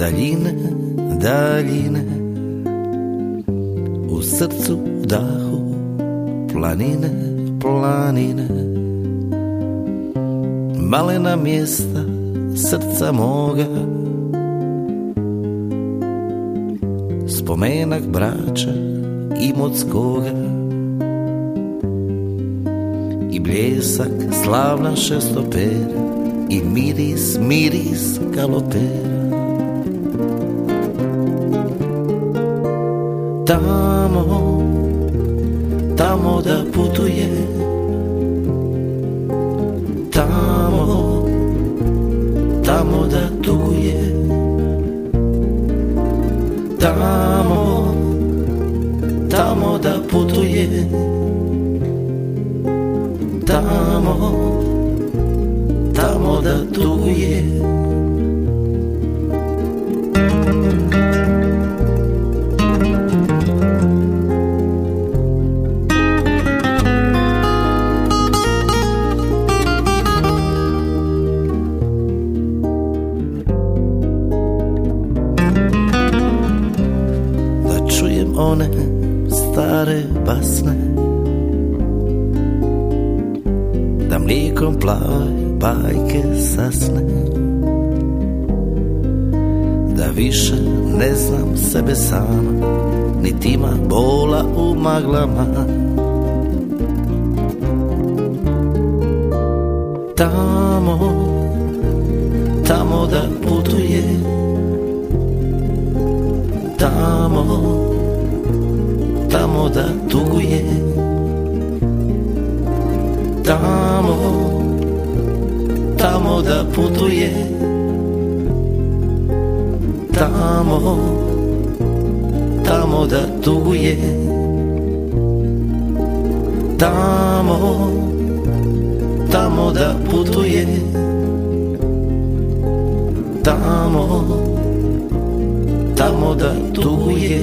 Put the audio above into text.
Daljine, daljine. U srcu, dahu Planine, planine. Malena mjesta srca moga. Spomenak braća Imotskoga I bljesak slavna šestopera I miris, miris galopera Tamo, tamo da putuje. Tamo, tamo da tuguje. Tamo, tamo da putuje. Tamo, tamo da tuguje one stare basne. Da mlijekom plave bajke sasne. Da više ne znam sebe sama Niti ima bola u maglama. Tamo, tamo da putuje. Tamo, tamo da tuguje Tamo, tamo da putuje. Tamo, tamo da tuguje Tamo, tamo da putuje. Tamo, tamo da tuguje